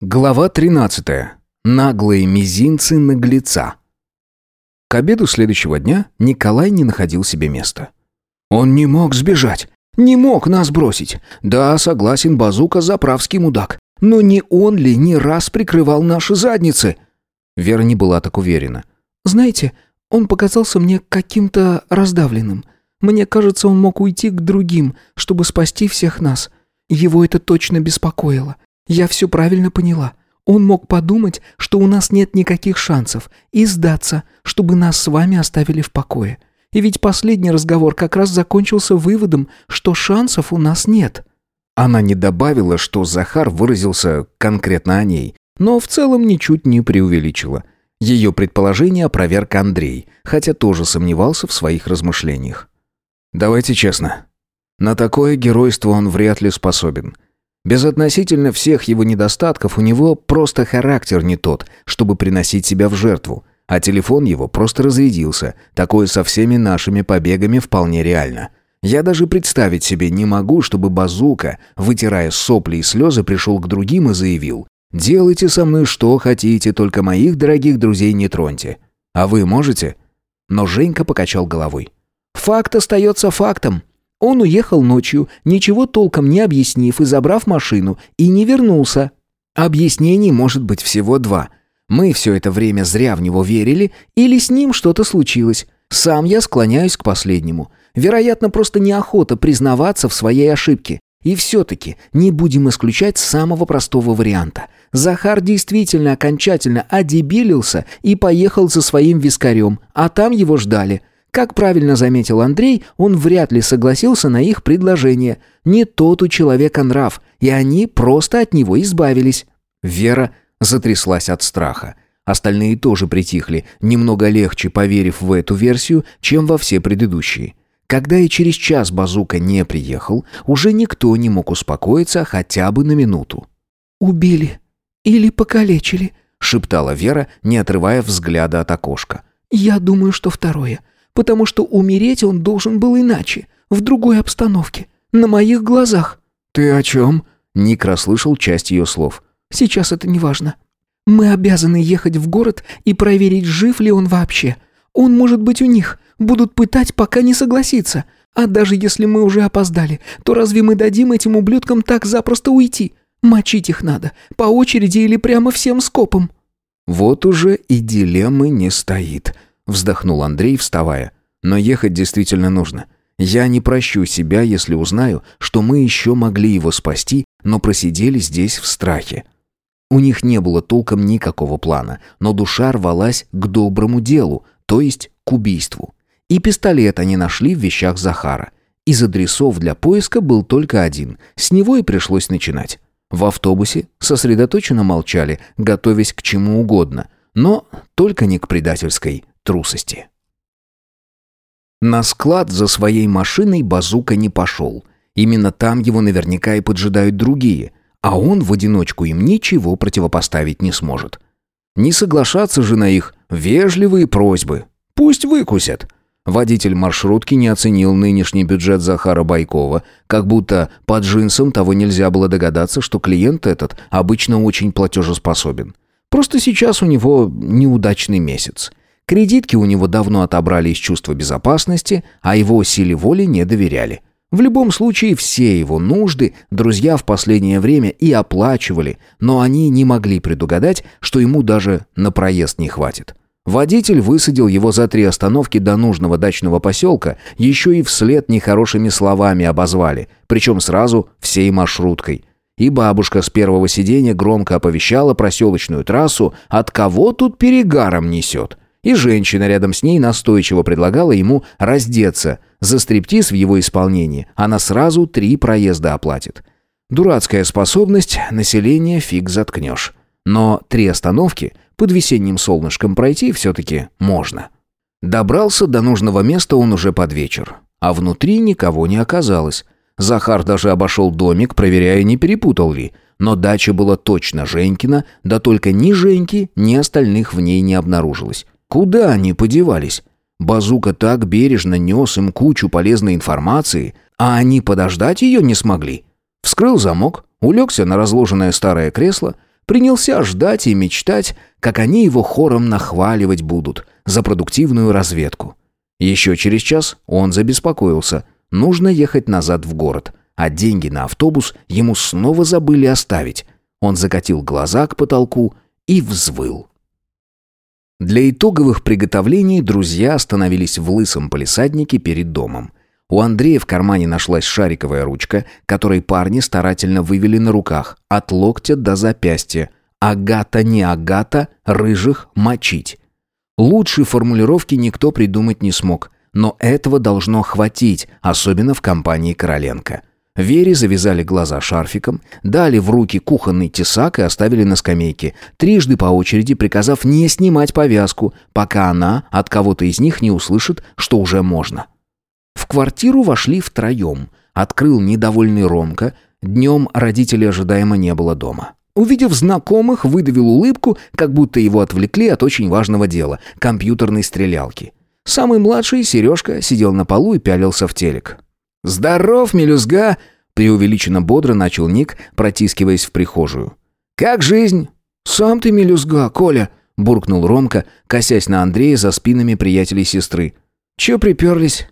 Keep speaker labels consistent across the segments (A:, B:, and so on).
A: Глава 13. Наглые мизинцы наглеца. К обеду следующего дня Николай не находил себе места. Он не мог сбежать, не мог нас бросить. Да, согласен, Базука заправский мудак. Но не он ли не раз прикрывал наши задницы? Вера не была так уверена.
B: Знаете, он показался мне каким-то раздавленным. Мне кажется, он мог уйти к другим, чтобы спасти всех нас. Его это точно беспокоило. Я все правильно поняла. Он мог подумать, что у нас нет никаких шансов, и сдаться, чтобы нас с вами оставили в покое. И ведь последний разговор как раз закончился выводом, что шансов у нас нет».
A: Она не добавила, что Захар выразился конкретно о ней, но в целом ничуть не преувеличила. Ее предположение опроверг Андрей, хотя тоже сомневался в своих размышлениях. «Давайте честно. На такое геройство он вряд ли способен». Безотносительно всех его недостатков у него просто характер не тот, чтобы приносить себя в жертву. А телефон его просто разрядился. Такое со всеми нашими побегами вполне реально. Я даже представить себе не могу, чтобы Базука, вытирая сопли и слезы, пришел к другим и заявил «Делайте со мной что хотите, только моих дорогих друзей не троньте». А вы можете? Но Женька покачал головой.
B: «Факт остается фактом. Он уехал ночью, ничего толком не объяснив и забрав машину, и не вернулся. Объяснений может быть всего два. Мы все это время зря в него верили, или с ним что-то случилось. Сам я склоняюсь к последнему. Вероятно, просто неохота признаваться в своей ошибке. И все-таки не будем исключать самого простого варианта. Захар действительно окончательно одебилился и поехал за своим вискарем, а там его ждали – как правильно заметил Андрей, он вряд ли согласился на их предложение. Не тот у человека нрав, и они просто от него избавились.
A: Вера затряслась от страха. Остальные тоже притихли, немного легче поверив в эту версию, чем во все предыдущие. Когда и через час Базука не приехал, уже никто не мог успокоиться хотя бы на минуту.
B: «Убили или покалечили», —
A: шептала Вера, не отрывая взгляда от окошка.
B: «Я думаю, что второе потому что умереть он должен был иначе, в другой обстановке, на моих глазах».
A: «Ты о чем?» Ник расслышал часть ее слов.
B: «Сейчас это не важно. Мы обязаны ехать в город и проверить, жив ли он вообще. Он может быть у них, будут пытать, пока не согласится. А даже если мы уже опоздали, то разве мы дадим этим ублюдкам так запросто уйти? Мочить их надо, по очереди или прямо всем скопом».
A: «Вот уже и дилеммы не стоит», Вздохнул Андрей, вставая. Но ехать действительно нужно. Я не прощу себя, если узнаю, что мы еще могли его спасти, но просидели здесь в страхе. У них не было толком никакого плана, но душа рвалась к доброму делу, то есть к убийству. И пистолет они нашли в вещах Захара. Из адресов для поиска был только один, с него и пришлось начинать. В автобусе сосредоточенно молчали, готовясь к чему угодно, но только не к предательской трусости. На склад за своей машиной Базука не пошел. Именно там его наверняка и поджидают другие, а он в одиночку им ничего противопоставить не сможет. Не соглашаться же на их вежливые просьбы. Пусть выкусят. Водитель маршрутки не оценил нынешний бюджет Захара Байкова, как будто под джинсом того нельзя было догадаться, что клиент этот обычно очень платежеспособен. Просто сейчас у него неудачный месяц. Кредитки у него давно отобрали из чувства безопасности, а его силе воли не доверяли. В любом случае, все его нужды друзья в последнее время и оплачивали, но они не могли предугадать, что ему даже на проезд не хватит. Водитель высадил его за три остановки до нужного дачного поселка, еще и вслед нехорошими словами обозвали, причем сразу всей маршруткой. И бабушка с первого сиденья громко оповещала проселочную трассу, от кого тут перегаром несет. И женщина рядом с ней настойчиво предлагала ему раздеться. За стриптиз в его исполнении она сразу три проезда оплатит. Дурацкая способность, население фиг заткнешь. Но три остановки под весенним солнышком пройти все-таки можно. Добрался до нужного места он уже под вечер. А внутри никого не оказалось. Захар даже обошел домик, проверяя, не перепутал ли. Но дача была точно Женькина, да только ни Женьки, ни остальных в ней не обнаружилось. Куда они подевались? Базука так бережно нес им кучу полезной информации, а они подождать ее не смогли. Вскрыл замок, улегся на разложенное старое кресло, принялся ждать и мечтать, как они его хором нахваливать будут за продуктивную разведку. Еще через час он забеспокоился. Нужно ехать назад в город, а деньги на автобус ему снова забыли оставить. Он закатил глаза к потолку и взвыл. Для итоговых приготовлений друзья остановились в лысом полисаднике перед домом. У Андрея в кармане нашлась шариковая ручка, которой парни старательно вывели на руках, от локтя до запястья. «Агата не агата, рыжих мочить». Лучшей формулировки никто придумать не смог, но этого должно хватить, особенно в компании Короленко. Вере завязали глаза шарфиком, дали в руки кухонный тесак и оставили на скамейке, трижды по очереди приказав не снимать повязку, пока она от кого-то из них не услышит, что уже можно. В квартиру вошли втроем. Открыл недовольный Ромка. Днем родителей ожидаемо не было дома. Увидев знакомых, выдавил улыбку, как будто его отвлекли от очень важного дела – компьютерной стрелялки. Самый младший, Сережка, сидел на полу и пялился в телек. «Здоров, мелюзга!» – преувеличенно бодро начал Ник, протискиваясь в прихожую. «Как жизнь?» «Сам ты мелюзга, Коля!» – буркнул Ромка, косясь на Андрея за спинами приятелей сестры. «Че приперлись?»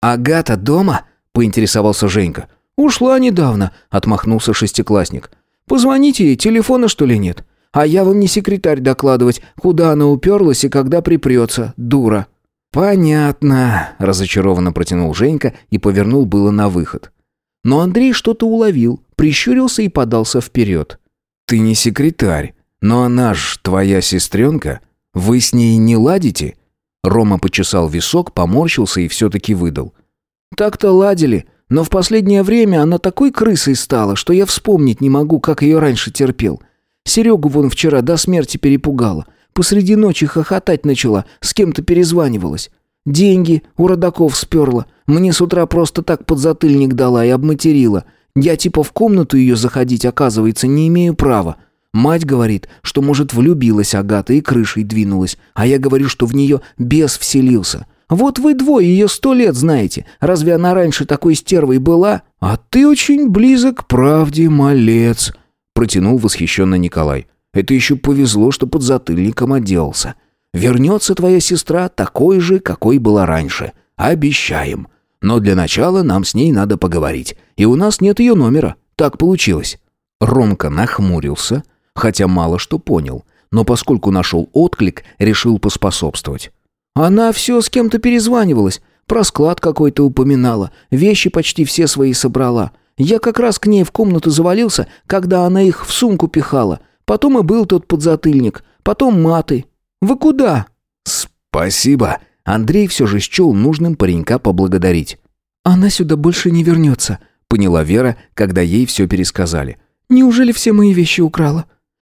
A: «Агата дома?» – поинтересовался Женька. «Ушла недавно», – отмахнулся шестиклассник. «Позвоните ей, телефона что ли нет? А я вам не секретарь докладывать, куда она уперлась и когда припрется, дура». «Понятно», – разочарованно протянул Женька и повернул было на выход. Но Андрей что-то уловил, прищурился и подался вперед. «Ты не секретарь, но она ж твоя сестренка. Вы с ней не ладите?» Рома почесал висок, поморщился и все-таки выдал. «Так-то ладили, но в последнее время она такой крысой стала, что я вспомнить не могу, как ее раньше терпел. Серегу вон вчера до смерти перепугала. Посреди ночи хохотать начала, с кем-то перезванивалась. Деньги у родаков сперла. Мне с утра просто так подзатыльник дала и обматерила. Я типа в комнату ее заходить, оказывается, не имею права. Мать говорит, что, может, влюбилась Агата и крышей двинулась, а я говорю, что в нее бес вселился. Вот вы двое ее сто лет знаете. Разве она раньше такой стервой была? А ты очень близок к правде, малец», — протянул восхищенно Николай. Это еще повезло, что под затыльником отделался. Вернется твоя сестра такой же, какой была раньше. Обещаем. Но для начала нам с ней надо поговорить. И у нас нет ее номера. Так получилось». Ромка нахмурился, хотя мало что понял, но поскольку нашел отклик, решил поспособствовать. «Она все с кем-то перезванивалась, про склад какой-то упоминала, вещи почти все свои собрала. Я как раз к ней в комнату завалился, когда она их в сумку пихала. Потом и был тот подзатыльник, потом маты. Вы куда?» «Спасибо». Андрей все же счел нужным паренька поблагодарить. «Она сюда больше не вернется», — поняла Вера, когда ей все пересказали. «Неужели все мои вещи украла?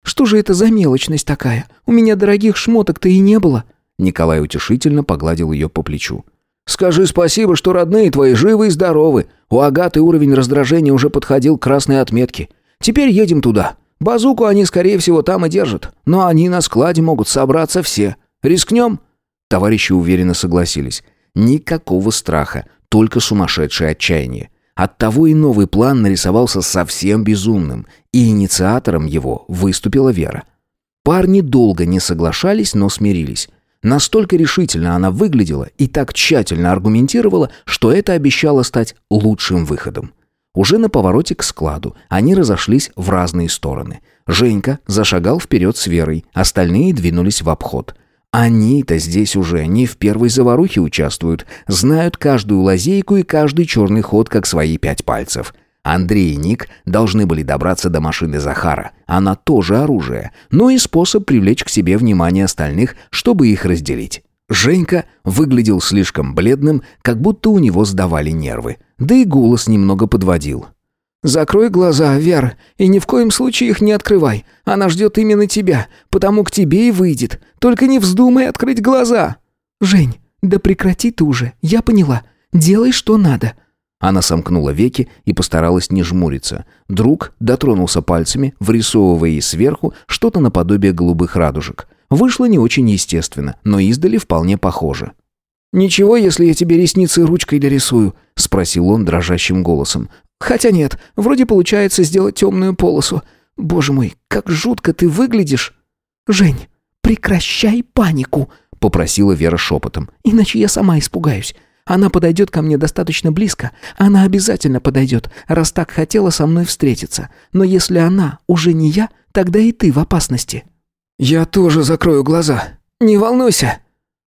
A: Что же это за мелочность такая? У меня дорогих шмоток-то и не было». Николай утешительно погладил ее по плечу. «Скажи спасибо, что родные твои живы и здоровы. У Агаты уровень раздражения уже подходил к красной отметке. Теперь едем туда. Базуку они, скорее всего, там и держат. Но они на складе могут собраться все. Рискнем?» Товарищи уверенно согласились. Никакого страха, только сумасшедшее отчаяние. Оттого и новый план нарисовался совсем безумным, и инициатором его выступила Вера. Парни долго не соглашались, но смирились. Настолько решительно она выглядела и так тщательно аргументировала, что это обещало стать лучшим выходом. Уже на повороте к складу они разошлись в разные стороны. Женька зашагал вперед с Верой, остальные двинулись в обход. Они-то здесь уже не в первой заварухе участвуют, знают каждую лазейку и каждый черный ход, как свои пять пальцев. Андрей и Ник должны были добраться до машины Захара. Она тоже оружие, но и способ привлечь к себе внимание остальных, чтобы их разделить. Женька выглядел слишком бледным, как будто у него сдавали нервы. Да и голос немного подводил. «Закрой глаза, Вер, и ни в коем случае их не открывай. Она ждет именно тебя, потому к тебе и выйдет. Только не вздумай открыть глаза». «Жень, да прекрати ты уже, я поняла. Делай, что надо». Она сомкнула веки и постаралась не жмуриться. Друг дотронулся пальцами, врисовывая сверху что-то наподобие голубых радужек. Вышло не очень естественно, но издали вполне похоже.
B: «Ничего, если я тебе ресницы ручкой дорисую?» — спросил он дрожащим голосом. «Хотя нет, вроде получается сделать темную полосу. Боже мой, как жутко ты выглядишь!» «Жень, прекращай панику!» — попросила Вера шепотом. «Иначе я сама испугаюсь. Она подойдет ко мне достаточно близко. Она обязательно подойдет, раз так хотела со мной встретиться. Но если она уже не я, тогда и ты в опасности». «Я тоже закрою глаза. Не волнуйся».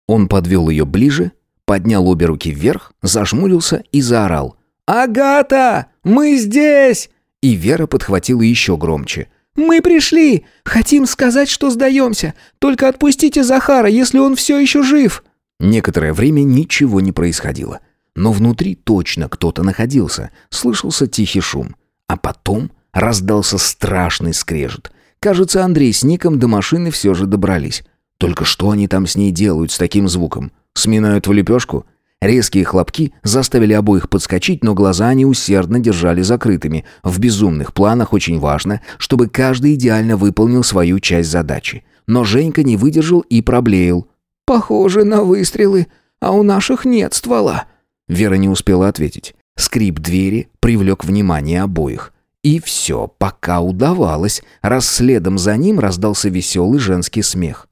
B: Он подвел ее ближе, поднял обе руки вверх, зажмурился и заорал. «Агата! Мы здесь!» И Вера подхватила еще громче. «Мы пришли! Хотим сказать, что сдаемся! Только отпустите Захара, если он все еще жив!» Некоторое время ничего не происходило. Но внутри точно кто-то находился. Слышался тихий шум. А потом раздался страшный скрежет. Кажется, Андрей с Ником до машины все же добрались. Только что они там с ней делают с таким звуком? Сминают в лепешку? Резкие хлопки заставили обоих подскочить, но глаза они усердно держали закрытыми. В безумных планах очень важно, чтобы каждый идеально выполнил свою часть задачи. Но Женька не выдержал и проблеял. «Похоже на выстрелы, а у наших нет ствола». Вера не успела ответить. Скрип двери привлек внимание обоих. И все, пока удавалось, раз следом за ним раздался веселый женский смех.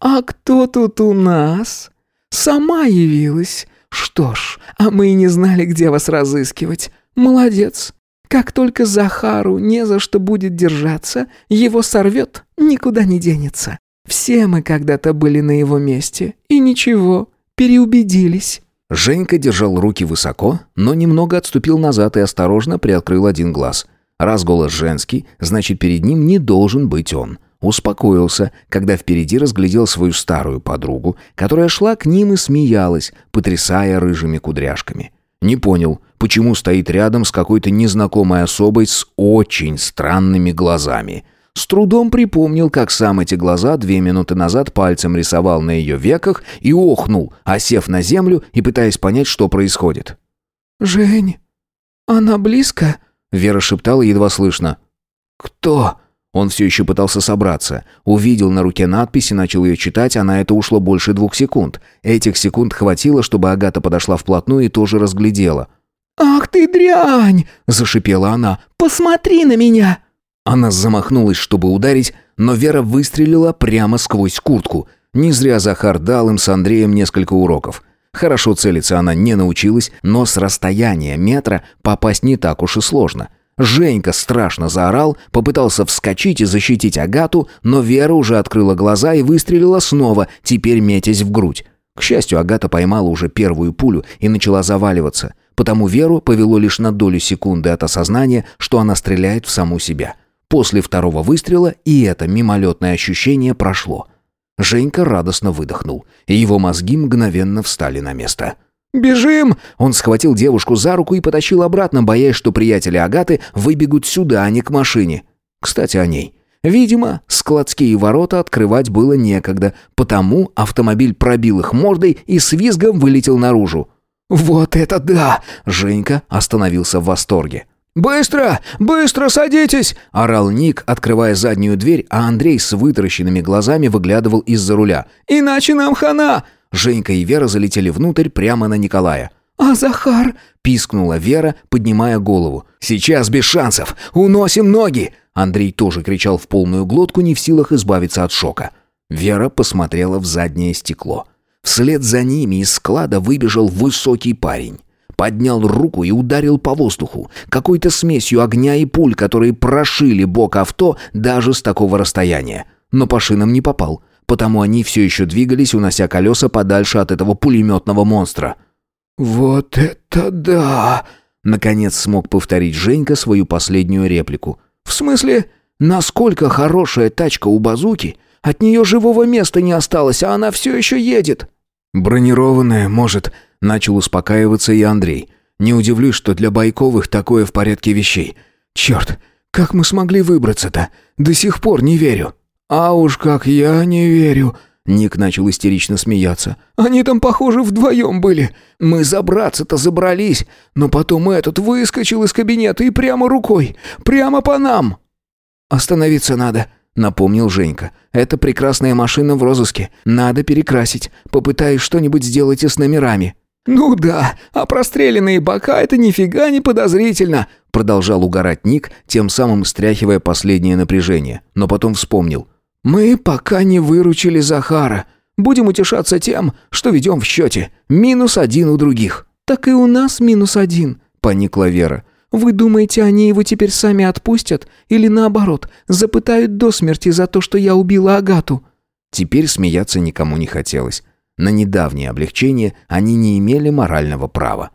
B: «А кто тут у нас?» «Сама явилась. «Что ж, а мы и не знали, где вас разыскивать. Молодец. Как только Захару не за что будет держаться, его сорвет, никуда не денется. Все мы когда-то были на его месте. И ничего, переубедились».
A: Женька держал руки высоко, но немного отступил назад и осторожно приоткрыл один глаз. Раз голос женский, значит, перед ним не должен быть он. Успокоился, когда впереди разглядел свою старую подругу, которая шла к ним и смеялась, потрясая рыжими кудряшками. Не понял, почему стоит рядом с какой-то незнакомой особой с очень странными глазами. С трудом припомнил, как сам эти глаза две минуты назад пальцем рисовал на ее веках и охнул, осев на землю и пытаясь понять, что происходит.
B: «Жень, она близко?»
A: Вера шептала едва слышно.
B: «Кто?»
A: Он все еще пытался собраться. Увидел на руке надпись и начал ее читать, а на это ушло больше двух секунд. Этих секунд хватило, чтобы Агата подошла вплотную и тоже разглядела.
B: «Ах ты дрянь!» – зашипела она. «Посмотри на меня!»
A: Она замахнулась, чтобы ударить, но Вера выстрелила прямо сквозь куртку. Не зря Захар дал им с Андреем несколько уроков. Хорошо целиться она не научилась, но с расстояния метра попасть не так уж и сложно – Женька страшно заорал, попытался вскочить и защитить Агату, но Вера уже открыла глаза и выстрелила снова, теперь метясь в грудь. К счастью, Агата поймала уже первую пулю и начала заваливаться, потому Веру повело лишь на долю секунды от осознания, что она стреляет в саму себя. После второго выстрела и это мимолетное ощущение прошло. Женька радостно выдохнул, и его мозги мгновенно встали на место.
B: «Бежим!»
A: Он схватил девушку за руку и потащил обратно, боясь, что приятели Агаты выбегут сюда, а не к машине. Кстати, о ней. Видимо, складские ворота открывать было некогда, потому автомобиль пробил их мордой и с визгом вылетел наружу.
B: «Вот это да!»
A: Женька остановился в восторге.
B: «Быстро! Быстро садитесь!»
A: – орал Ник, открывая заднюю дверь, а Андрей с вытаращенными глазами выглядывал из-за руля.
B: «Иначе нам хана!
A: Женька и Вера залетели внутрь прямо на Николая.
B: «А Захар?»
A: – пискнула Вера, поднимая голову. «Сейчас без шансов! Уносим ноги!» Андрей тоже кричал в полную глотку, не в силах избавиться от шока. Вера посмотрела в заднее стекло. Вслед за ними из склада выбежал высокий парень. Поднял руку и ударил по воздуху, какой-то смесью огня и пуль, которые прошили бок авто даже с такого расстояния. Но по шинам не попал – потому они все еще двигались, унося колеса подальше от этого пулеметного монстра.
B: «Вот это да!»
A: Наконец смог повторить Женька свою последнюю реплику. «В смысле, насколько хорошая тачка у базуки? От нее живого места не осталось, а она все еще едет!» «Бронированная, может», — начал успокаиваться и Андрей. «Не удивлюсь, что для Байковых такое в порядке вещей. Черт, как мы смогли выбраться-то? До сих пор не верю».
B: «А уж как я не верю!»
A: Ник начал истерично смеяться.
B: «Они там, похоже, вдвоем были. Мы забраться-то забрались, но потом этот выскочил из кабинета и прямо рукой, прямо по нам!»
A: «Остановиться надо», — напомнил Женька. «Это прекрасная машина в розыске. Надо перекрасить. Попытаюсь что-нибудь сделать и с номерами».
B: «Ну да, а простреленные бока — это нифига не подозрительно»,
A: Продолжал угорать Ник, тем самым стряхивая последнее напряжение, но потом вспомнил.
B: «Мы пока не выручили Захара. Будем утешаться тем, что ведем в счете. Минус один у других». «Так и у нас минус один», — поникла Вера. «Вы думаете, они его теперь сами отпустят? Или наоборот, запытают до смерти за то, что я убила Агату?»
A: Теперь смеяться никому не хотелось. На недавнее облегчение они не имели морального права.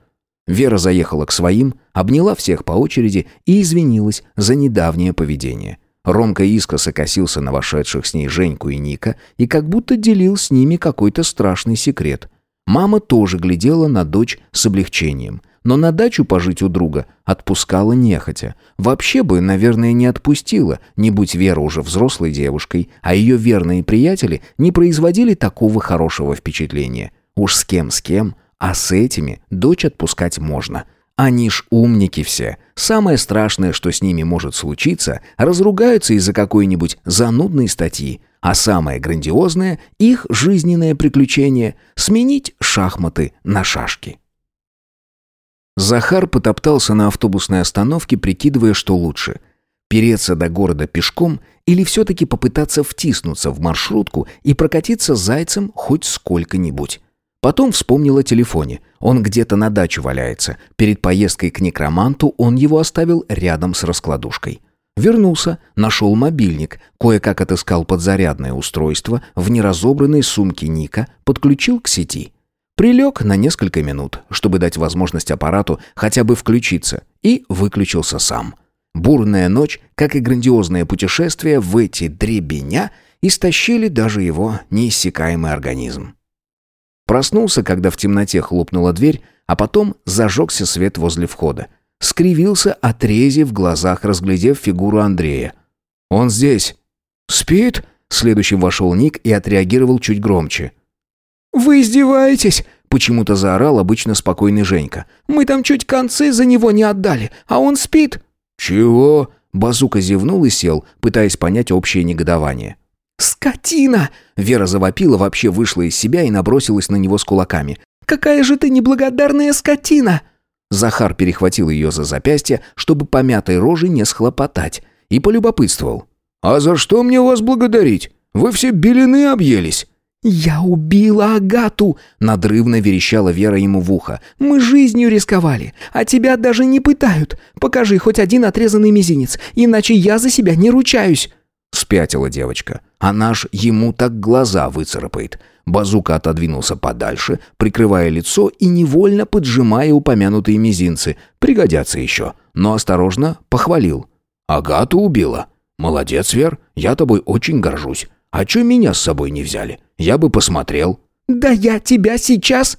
A: Вера заехала к своим, обняла всех по очереди и извинилась за недавнее поведение. Ромка искоса косился на вошедших с ней Женьку и Ника и как будто делил с ними какой-то страшный секрет. Мама тоже глядела на дочь с облегчением, но на дачу пожить у друга отпускала нехотя. Вообще бы, наверное, не отпустила, не будь Вера уже взрослой девушкой, а ее верные приятели не производили такого хорошего впечатления. Уж с кем с кем, а с этими дочь отпускать можно. Они ж умники все. Самое страшное, что с ними может случиться, разругаются из-за какой-нибудь занудной статьи. А самое грандиозное – их жизненное приключение – сменить шахматы на шашки. Захар потоптался на автобусной остановке, прикидывая, что лучше – переться до города пешком или все-таки попытаться втиснуться в маршрутку и прокатиться зайцем хоть сколько-нибудь. Потом вспомнил о телефоне. Он где-то на даче валяется. Перед поездкой к некроманту он его оставил рядом с раскладушкой. Вернулся, нашел мобильник, кое-как отыскал подзарядное устройство в неразобранной сумке Ника, подключил к сети. Прилег на несколько минут, чтобы дать возможность аппарату хотя бы включиться, и выключился сам. Бурная ночь, как и грандиозное путешествие в эти дребеня, истощили даже его неиссякаемый организм. Проснулся, когда в темноте хлопнула дверь, а потом зажегся свет возле входа. Скривился, отрезив в глазах, разглядев фигуру Андрея. «Он здесь». «Спит?» Следующим вошел Ник и отреагировал чуть громче.
B: «Вы издеваетесь?» Почему-то заорал обычно спокойный Женька. «Мы там чуть концы за него не отдали, а он спит».
A: «Чего?» Базука зевнул и сел, пытаясь понять общее негодование.
B: «Скотина!» Вера завопила, вообще вышла из себя и набросилась на него с кулаками. «Какая же ты неблагодарная скотина!»
A: Захар перехватил ее за запястье, чтобы помятой рожей не схлопотать, и полюбопытствовал. «А за что мне вас благодарить? Вы все белины объелись!»
B: «Я убила Агату!» — надрывно верещала Вера ему в ухо. «Мы жизнью рисковали, а тебя даже не пытают. Покажи хоть один отрезанный мизинец, иначе я за себя не ручаюсь!»
A: Спятила девочка. Она ж ему так глаза выцарапает. Базука отодвинулся подальше, прикрывая лицо и невольно поджимая упомянутые мизинцы. Пригодятся еще. Но осторожно похвалил. «Агату убила. Молодец, Вер, я тобой очень горжусь. А чё меня с собой не взяли? Я бы посмотрел».
B: «Да я тебя сейчас...»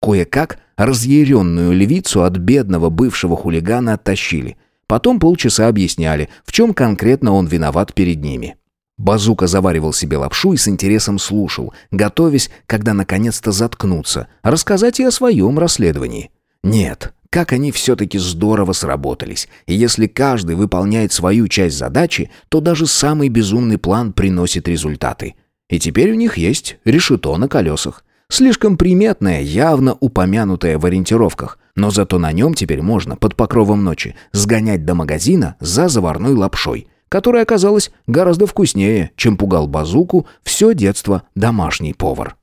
A: Кое-как разъяренную львицу от бедного бывшего хулигана оттащили – Потом полчаса объясняли, в чем конкретно он виноват перед ними. Базука заваривал себе лапшу и с интересом слушал, готовясь, когда наконец-то заткнутся, рассказать и о своем расследовании. Нет, как они все-таки здорово сработались. И если каждый выполняет свою часть задачи, то даже самый безумный план приносит результаты. И теперь у них есть решето на колесах. Слишком приметное, явно упомянутое в ориентировках, но зато на нем теперь можно под покровом ночи сгонять до магазина за заварной лапшой, которая оказалась гораздо вкуснее, чем пугал базуку все детство домашний повар.